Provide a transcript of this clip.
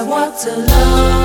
I want to love.